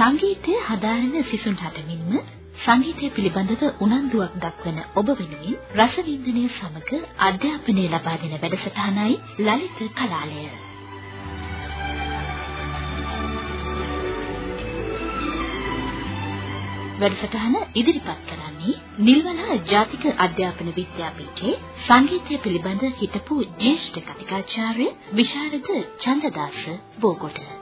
සංගීතය හදාරන සිසුන් හටමින්ම සංගීතය පිළිබඳව උනන්දුවක් දක්වන ඔබ වෙනුවෙන් රසවින්දනය සමග අධ්‍යාපනය ලබා දෙන වැඩසටහනයි ලලිත කලාලය. වැඩසටහන ඉදිරිපත් කරන්නේ නිල්වලා ජාතික අධ්‍යාපන විද්‍යාපීඨයේ සංගීතය පිළිබඳ හිටපු ජ්‍යෙෂ්ඨ කතිකාචාර්ය විශාරද චන්දදාස බෝගොඩ.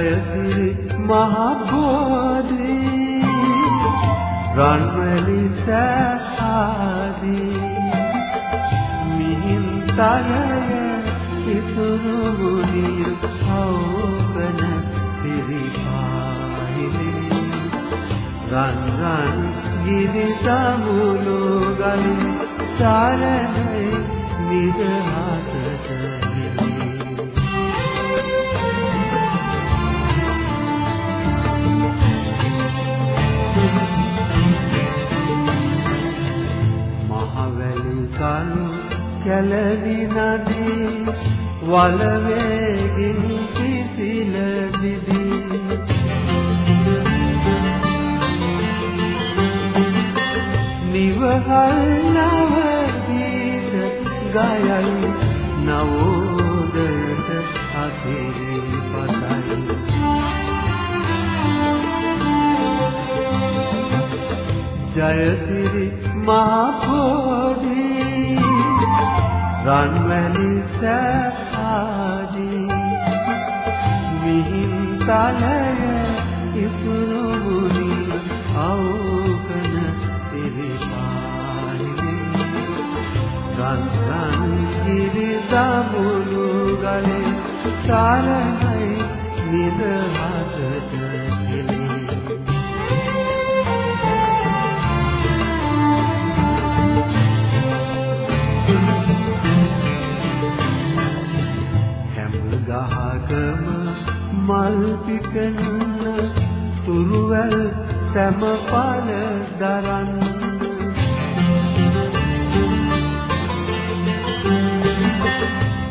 ජයසිරි මහ බෝධි රන්වැලි සෑහාදී මිහින්තලය ඉතුරු වුණිය හවුකන සිරිපාහිමේ රන් රන් ගිරි සමුණු ගලින් සාරණේ නිදහසට කැලවි නදී වලවේගින් පිසිල දිදී. නිවහල් නව ගීත ගයයි නවෝදයට අසිරි පතයි. ජයසිරි මා පොදී රන්වැලි සෑපාදී මිහින්තලය ඉසුරු මුනි අවකන සිරිපාහිමේ රන් රන් ගිරි සමුණු ගලේ සාරණයි නිදහසට මල් පිපෙන්න තුරුවැල් සැමපල දරන්න.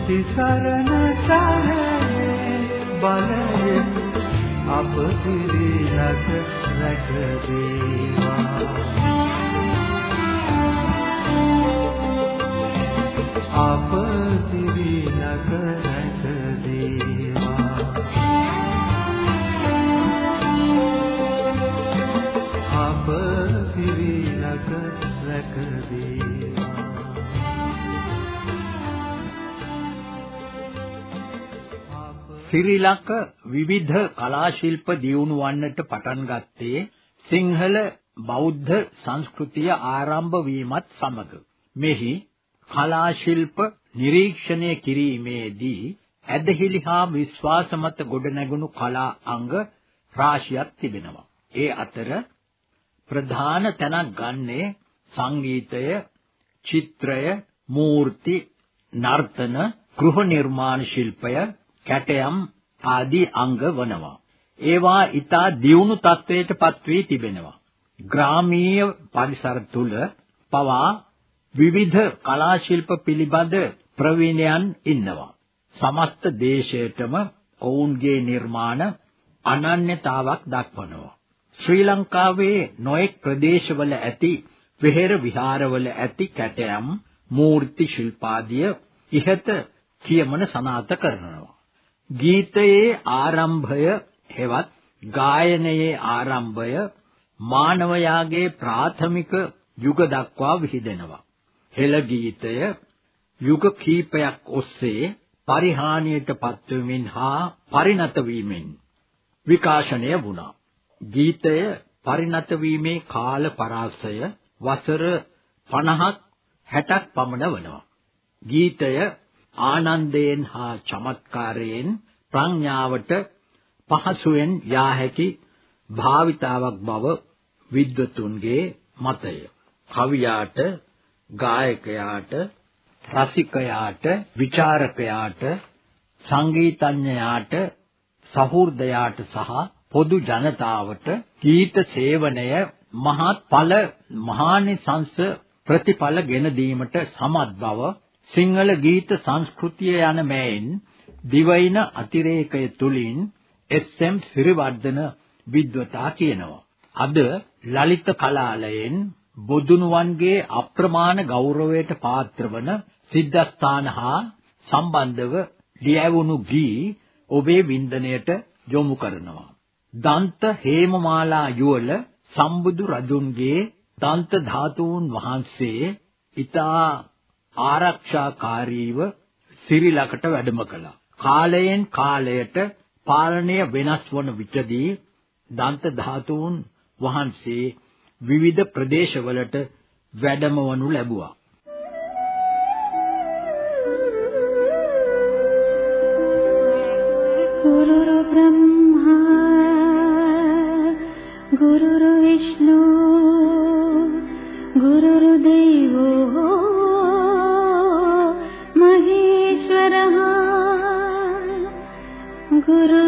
තිසරණ තරේ බලයෙන් අප පිරිලක රැක දේවා අප පිරිලක රැක සිරිලක විවිධ කලා ශිල්ප දියුණු වන්නට පටන් ගත්තේ සිංහල බෞද්ධ සංස්කෘතිය ආරම්භ වීමත් සමග මෙහි කලා ශිල්ප නිරීක්ෂණය කිරීමේදී ඇදහිලි හා විශ්වාස මත ගොඩනැගුණු කලා අංග රාශියක් තිබෙනවා. ඒ අතර ප්‍රධාන තැනක් ගන්නේ සංගීතය, චිත්‍රය, මූර්ති, නර්තන, ගෘහ නිර්මාණ ශිල්පය, කැටයම් ආදී අංග වනවා. ඒවා ඊතා දියුණු තත්වයට පත් වී තිබෙනවා. ග්‍රාමීය පරිසර තුල පවා විවිධ කලා ශිල්ප පිළිබඳ ප්‍රවීණයන් ඉන්නවා. සමස්ත දේශයටම ඔවුන්ගේ නිර්මාණ අනන්‍යතාවක් දක්වනවා. ශ්‍රී ලංකාවේ නොඑක් ප්‍රදේශවල ඇති විහෙර විහාරවල ඇති කැටයම් මූර්ති ශිල්පාදිය ඉහත කියමන සනාත කරනවා. ගීතයේ ආරම්භය හෙවත් ගායනයේ ආරම්භය මානවයාගේ ප්‍රාථමික යුග දක්වා විහිදෙනවා. හෙළ ගීතය යුග කීපයක් ඔස්සේ පරිහානියට පත්වමින් හා පරිණත වීමෙන් විකාශනය වුණා. ගීතය පරිණත වීමේ කාල පරාසය වසර 50ක් 60ක් පමණ වනවා. ගීතය ආනන්දයෙන් හා චමත්කාරයෙන් ප්‍රඥාවට පහසුවෙන් යා හැකි භාවිතාවක් බව විද්වතුන්ගේ මතය. කවියාට, ගායකයාට, රසිකයාට, විචාරකයාට, සංගීතඥයාට, සහෘදයාට සහ පොදු ජනතාවට ගීත සේවනය මහත් ඵල මහානිසංස ප්‍රතිඵල ගෙන දීමට සමත් බව සිංහල ගීත සංස්කෘතිය යන මෑයින් දිවයින අතිරේකය තුලින් එස්.එම්. සිරිවර්ධන විද්වතා කියනවා. අද ලලිත කලාලයෙන් බොදුනුවන්ගේ අප්‍රමාණ ගෞරවයට පාත්‍ර වන සිද්ධාස්ථාන හා සම්බන්ධව ලියවුණු ගී ඔබේ වින්දනයට යොමු කරනවා. දන්ත හේමමාලා යුවල සම්බුදු රජුන්ගේ දන්ත ධාතුන් වහන්සේ ඊතා ආරක්ෂාකාරීව සිරිලකට වැඩම කළා. කාලයෙන් කාලයට පාලනය වෙනස් වන විටදී දන්ත ධාතුන් වහන්සේ විවිධ ප්‍රදේශවලට වැඩමවනු ලැබුවා. පුරුරු බ්‍රහ්ම गुरुर्विष्णु गुरुर्देवो महेश्वरः गुरु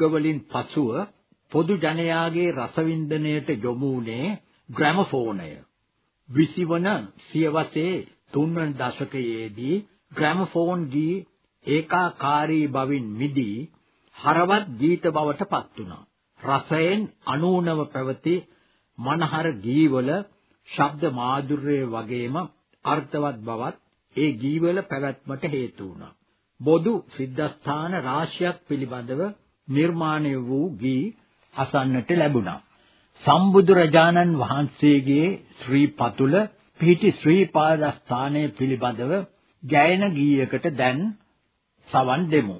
යුගවලින් පසුව පොදු ජනයාගේ රසවින්දනයට යොමු වුණේ ග්‍රැමෆෝනය. 20 වන සියවසේ තුන්වන දශකයේදී ග්‍රැමෆෝන් ගී ඒකාකාරී බවින් මිදී හරවත් ගීත බවට පත් වුණා. රසයෙන් අනූනව පැවති මනහර ගීවල ශබ්ද මාධුර්යය වගේම අර්ථවත් බවත් ඒ ගීවල පැවැත්මට හේතු වුණා. බොදු සිද්ධාස්ථාන රාශියක් පිළිබඳව නිර්මාණය වූ ගී අසන්නට ලැබුණා. සම්බුදුරජාණන් වහන්සේගේ ශ්‍රී පතුල පිහිටි ශ්‍රී පාදස්ථානය පිළිබඳව ගැයන ගීයකට දැන් සවන් දෙමු.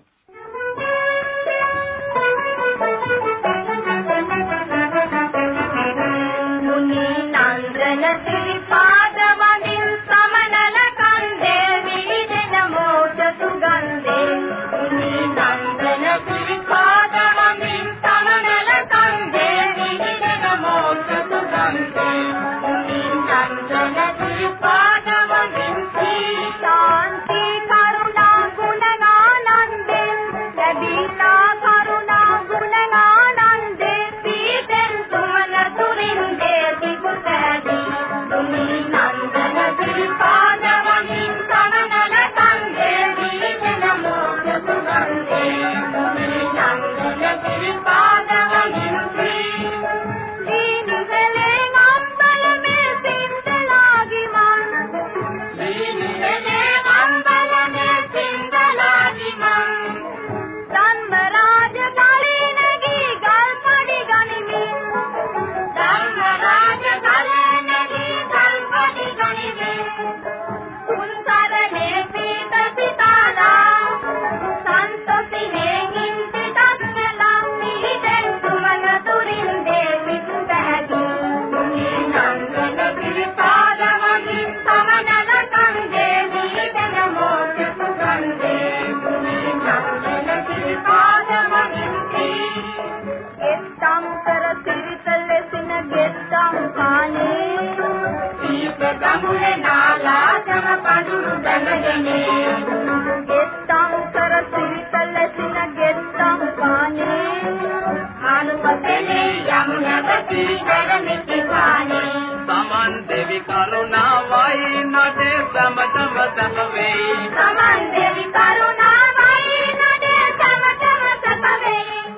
కరుణావాయి నటే తమ తమ తమవే సమాందేవి కరుణావాయి నటే తమ తమ తమవే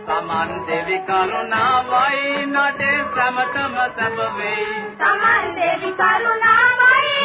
సమాందేవి కరుణావాయి నటే తమ తమ తమవే సమాందేవి కరుణావాయి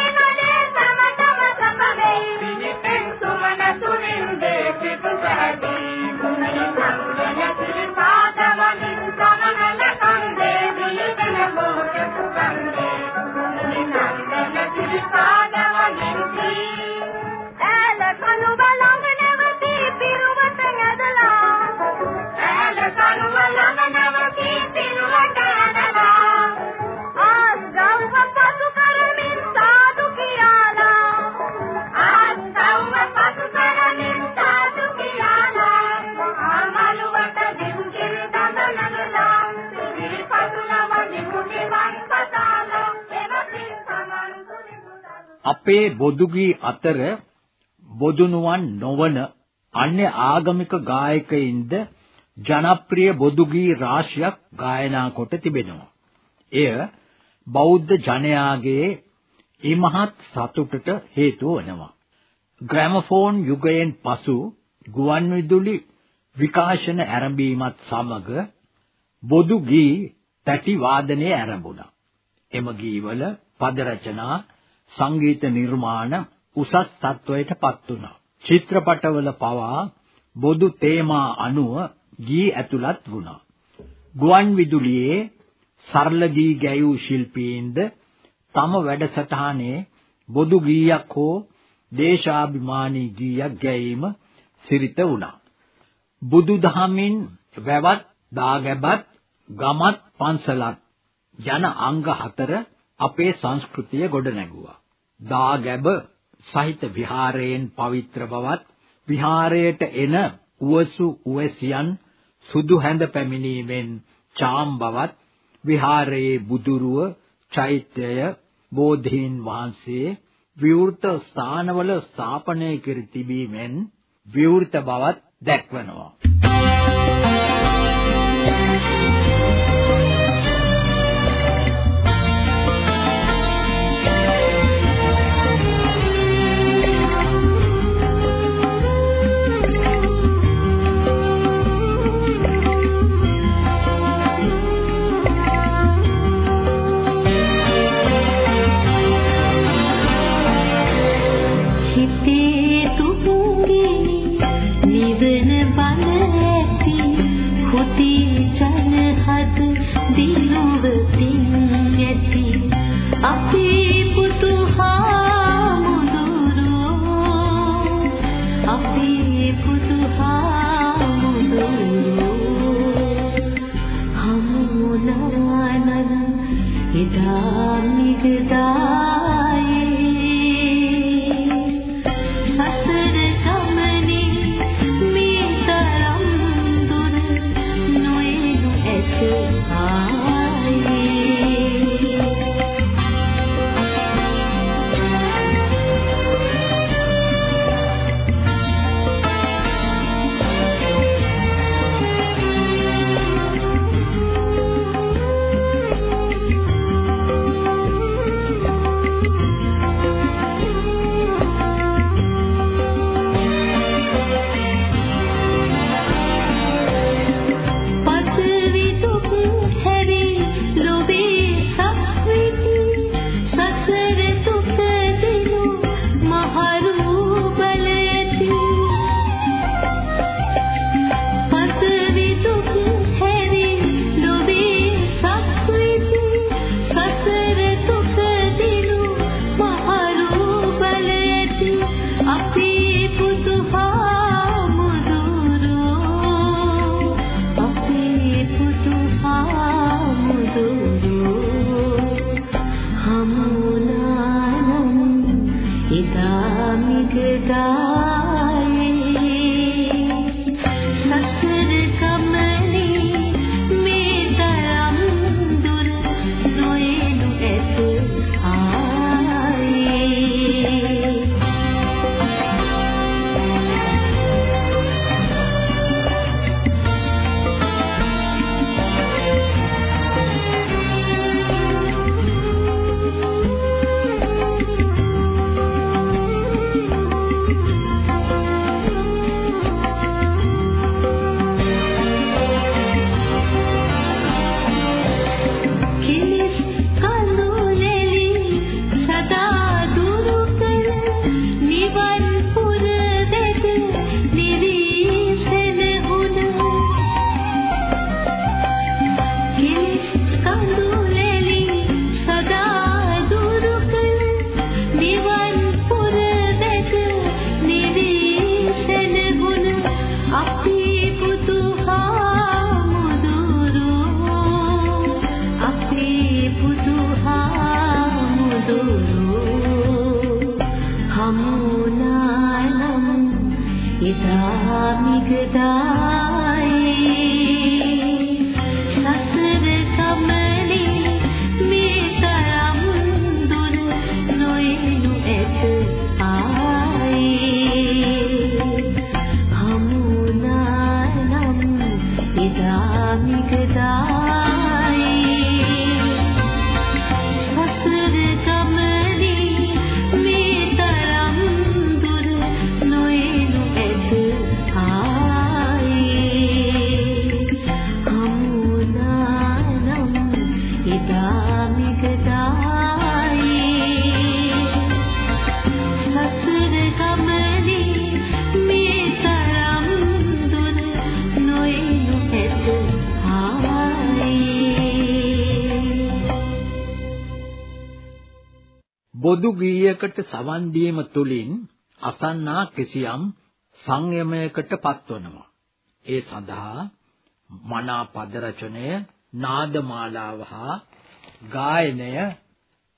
අපේ බොදුගී අතර බොදුනුවන් නොවන අන්‍ය ආගමික ගායකයින්ද ජනප්‍රිය බොදුගී රාශියක් ගායනා කොට තිබෙනවා. එය බෞද්ධ ජනයාගේ ඉමහත් සතුටට හේතු වනවා. ග්‍රැමෆෝන් යුගයෙන් පසු ගුවන් විදුලි විකාශන ආරම්භීමත් සමග බොදු ගී තැටි වාදනය ආරම්භුණා. එම ගීවල පද රචනා සංගීත නිර්මාණ උසස් තත්වයට පත් වුණා. චිත්‍රපටවල පවා බොදු තේමා අනුව ගී ඇතුළත් වුණා. ගුවන් විදුලියේ සරල ගී ගැයූ ශිල්පීන්ද තම වැඩසටහනේ බොදු ගීයක් හෝ දේශාභිමානී ගීයක් ගැයීම සිරිත වුණා. බුදුදහමින් වැවත් දාගැබත් ගමත් පන්සලත් යන අංග හතර අපේ සංස්කෘතිය ගොඩනැගුවා. දාගැබ සහිත විහාරයෙන් පවිත්‍ර බවත් විහාරයට එන උවසු උවැසියන් සුදු හැඳ පැමිණීමෙන් චාම් බවත් විහාරයේ බුදුරුව චෛත්‍යය බෝධීන් වහන්සේ විවෘත ස්ථානවල ස්ථාපනය කර තිබීමෙන් විවෘත බවත් දැක්වනවා මිගදායේ බොදු ගීයකට සවන් දීම තුළින් අසන්නා කිසියම් සංයමයකට පත්වනවා. ඒ සඳහා මනා පද රචනය, නාද මාලාව හා ගායනය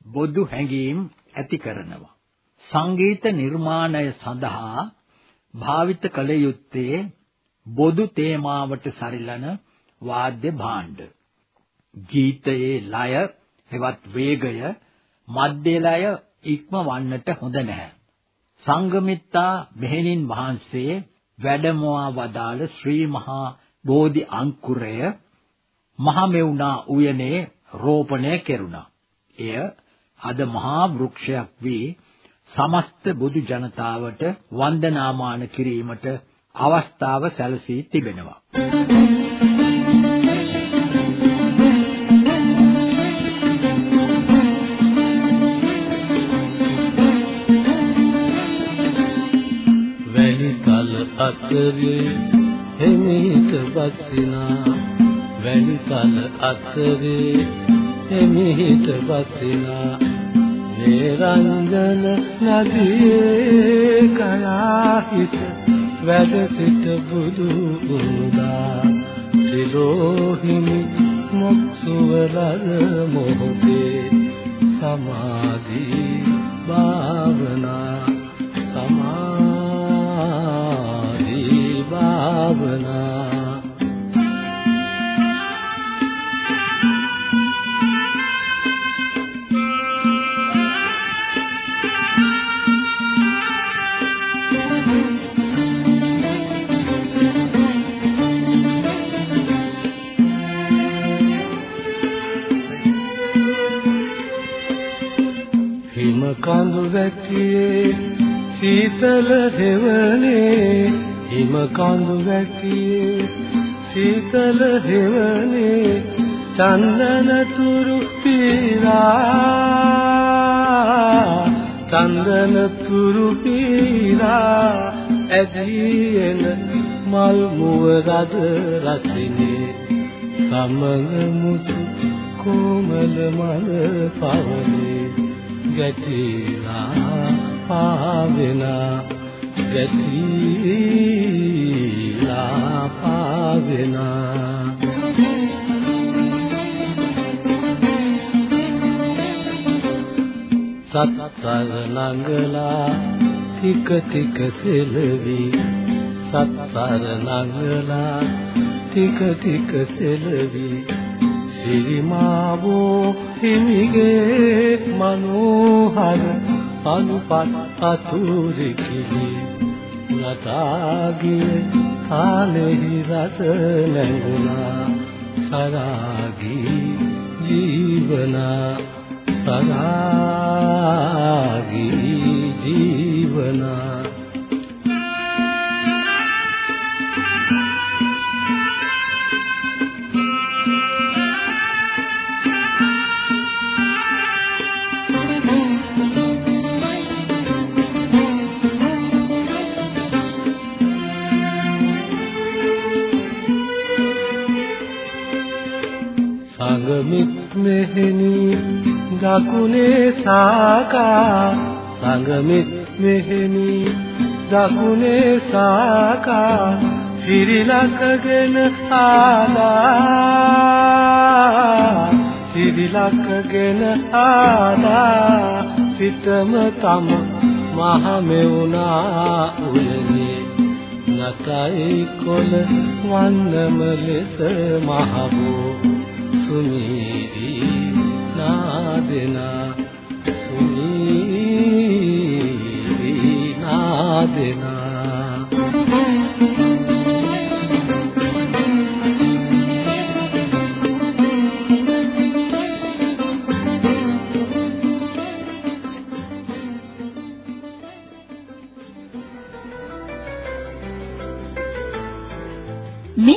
බොදු හැඟීම් ඇති කරනවා. සංගීත නිර්මාණය සඳහා භාවිත කළ යුත්තේ බොදු තේමාවට සරිලන වාද්‍ය භාණ්ඩ. ගීතයේ ලය හෙවත් වේගය මධ්‍ය ලය ඉක්මවන්නට හොඳ නැහැ. සංගමිත්තා මෙහෙණින් වහන්සේ වැඩමවා වදාළ ශ්‍රී මහා බෝධි අංකුරය මහමෙවුනා උයනේ රෝපණය කෙරුණා. එය අද මහා වෘක්ෂයක් වී සමස්ත බුදු ජනතාවට වන්දනාමාන කිරීමට අවස්ථාව සැලසී තිබෙනවා. අතරේ හිමිට වස්සිනා වැලිතල අතරේ එමිහිට වසිනා. නිරංජන නදියේ කයා හිත වැඩ සිට බුදු උදා ත්‍රිලෝහිනි මොක්සුවලර මොහොතේ සමාධි භාවනා කඳු වැටියේ සීතල හෙවනේ චන්දන තුරු පීරා චන්දන තුරු පීරා ඇදීන මල් මුව රද රසිනේ. සමග මුසු කොමල මල පවනේ. ගැටිලා පාවෙනා. ගැටිලා පාවෙනා සත්තර නංගලා ටික ටික සෙලවි. සත්තර නංගලා ටික ටික සෙලවි. සිරිමාවෝ හිමිගේ මනෝහර අනුපත් අතුරුකිලි නතාගේ කාලෙහි රස නැඟුණා. සරාගී ජීවනා. සරාගී ජීවනා. සංගමිත් මෙහෙණි. දකුණේ සාකා සංගමිත් මෙහෙණි. දකුණේ සාකා සිරිලකගෙන ආලා සිරිලකගෙන ආලා සිතම තම මහ මෙවුනා උයනේ. නතයි කොල වන්නම ලෙස මහබෝ. සුනීති නාදෙනා සුනීති නාදෙනා